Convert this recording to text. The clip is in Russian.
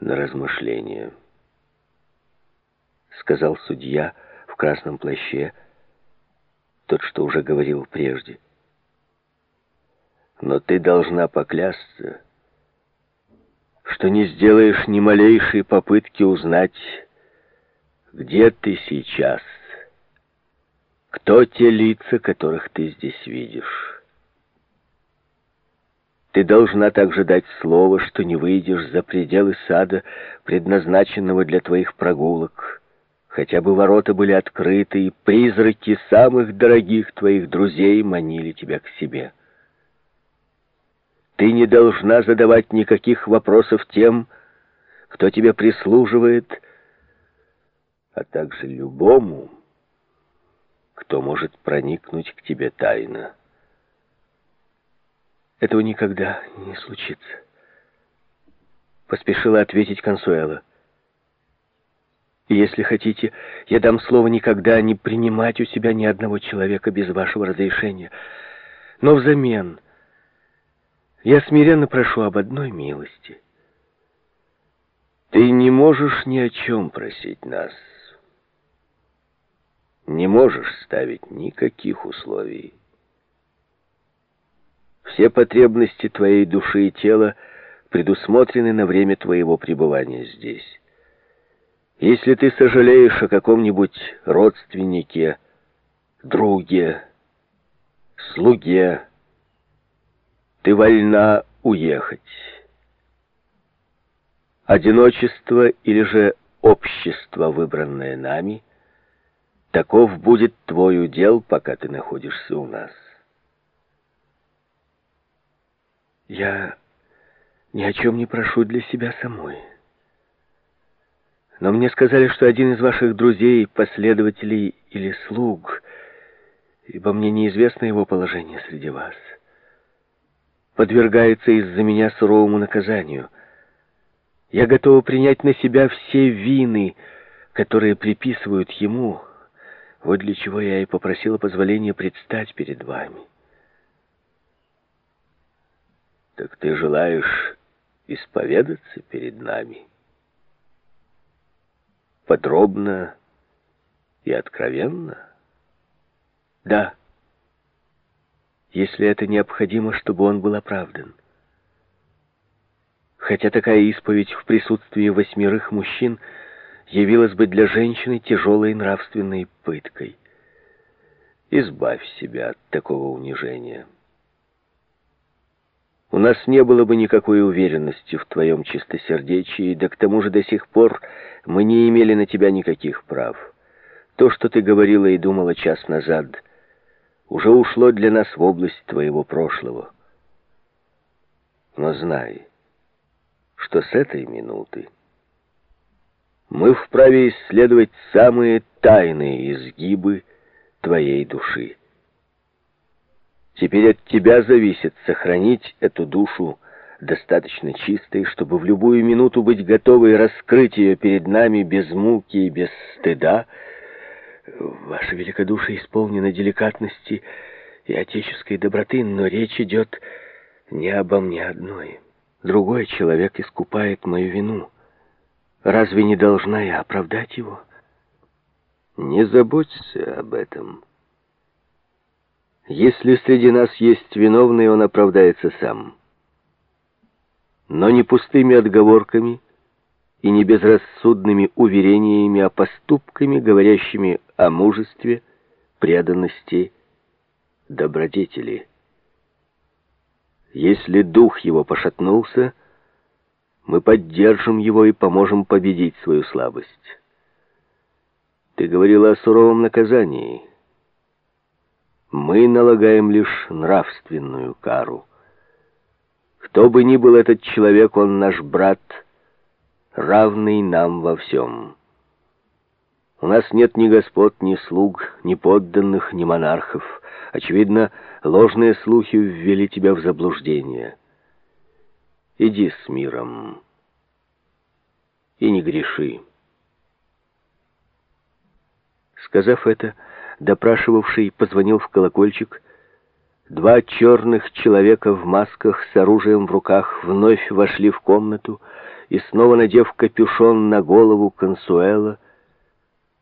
на размышление, сказал судья в красном плаще, тот, что уже говорил прежде. Но ты должна поклясться, что не сделаешь ни малейшей попытки узнать, где ты сейчас, кто те лица, которых ты здесь видишь. Ты должна также дать слово, что не выйдешь за пределы сада, предназначенного для твоих прогулок, хотя бы ворота были открыты, и призраки самых дорогих твоих друзей манили тебя к себе. Ты не должна задавать никаких вопросов тем, кто тебе прислуживает, а также любому, кто может проникнуть к тебе тайно. Этого никогда не случится. Поспешила ответить Консуэла. Если хотите, я дам слово никогда не принимать у себя ни одного человека без вашего разрешения. Но взамен я смиренно прошу об одной милости. Ты не можешь ни о чем просить нас. Не можешь ставить никаких условий. Все потребности твоей души и тела предусмотрены на время твоего пребывания здесь. Если ты сожалеешь о каком-нибудь родственнике, друге, слуге, ты вольна уехать. Одиночество или же общество, выбранное нами, таков будет твой удел, пока ты находишься у нас. Я ни о чем не прошу для себя самой. Но мне сказали, что один из ваших друзей, последователей или слуг, ибо мне неизвестно его положение среди вас, подвергается из-за меня суровому наказанию. Я готова принять на себя все вины, которые приписывают ему, вот для чего я и попросила позволения предстать перед вами. Так ты желаешь исповедаться перед нами? Подробно и откровенно? Да. Если это необходимо, чтобы он был оправдан. Хотя такая исповедь в присутствии восьмерых мужчин явилась бы для женщины тяжелой нравственной пыткой. Избавь себя от такого унижения. У нас не было бы никакой уверенности в твоем чистосердечии, да к тому же до сих пор мы не имели на тебя никаких прав. То, что ты говорила и думала час назад, уже ушло для нас в область твоего прошлого. Но знай, что с этой минуты мы вправе исследовать самые тайные изгибы твоей души. Теперь от тебя зависит сохранить эту душу достаточно чистой, чтобы в любую минуту быть готовой раскрыть ее перед нами без муки и без стыда. Ваше великодушие исполнено деликатности и отеческой доброты, но речь идет не обо мне одной. Другой человек искупает мою вину. Разве не должна я оправдать его? Не заботься об этом. Если среди нас есть виновный, он оправдается сам. Но не пустыми отговорками и не безрассудными уверениями, а поступками, говорящими о мужестве, преданности, добродетели. Если дух его пошатнулся, мы поддержим его и поможем победить свою слабость. Ты говорила о суровом наказании — мы налагаем лишь нравственную кару. Кто бы ни был этот человек, он наш брат, равный нам во всем. У нас нет ни господ, ни слуг, ни подданных, ни монархов. Очевидно, ложные слухи ввели тебя в заблуждение. Иди с миром и не греши. Сказав это, допрашивавший позвонил в колокольчик. Два черных человека в масках с оружием в руках вновь вошли в комнату и снова надев капюшон на голову Консуэла,